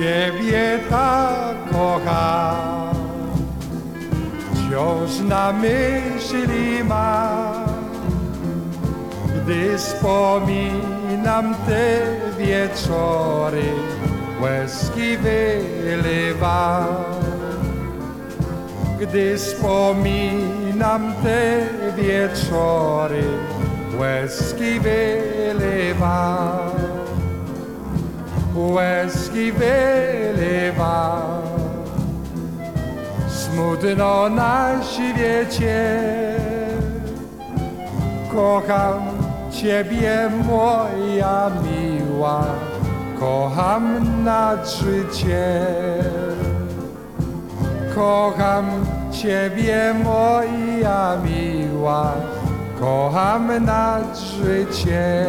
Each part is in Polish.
Ciebie tak kocham, wciąż na myśli mam, gdy wspominam te wieczory, łezki wylewam. Gdy wspominam te wieczory, łezki wylewam łezki wylewa. Smutno na świecie, kocham Ciebie moja miła, kocham nad życie. Kocham Ciebie moja miła, kocham nad życie.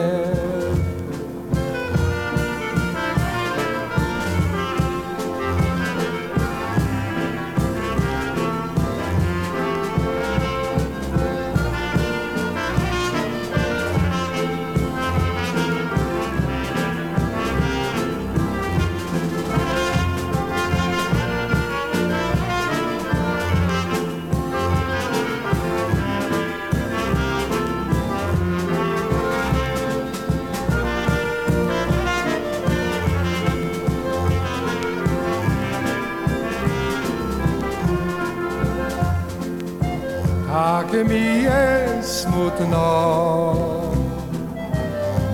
Tak mi jest smutno,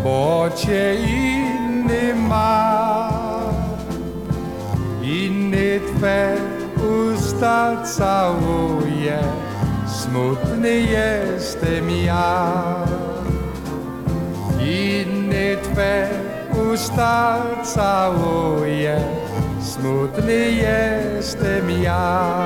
bo cię inny ma. Inny twe usta całuje, smutny jestem ja. Inny twe usta całuje, smutny jestem ja.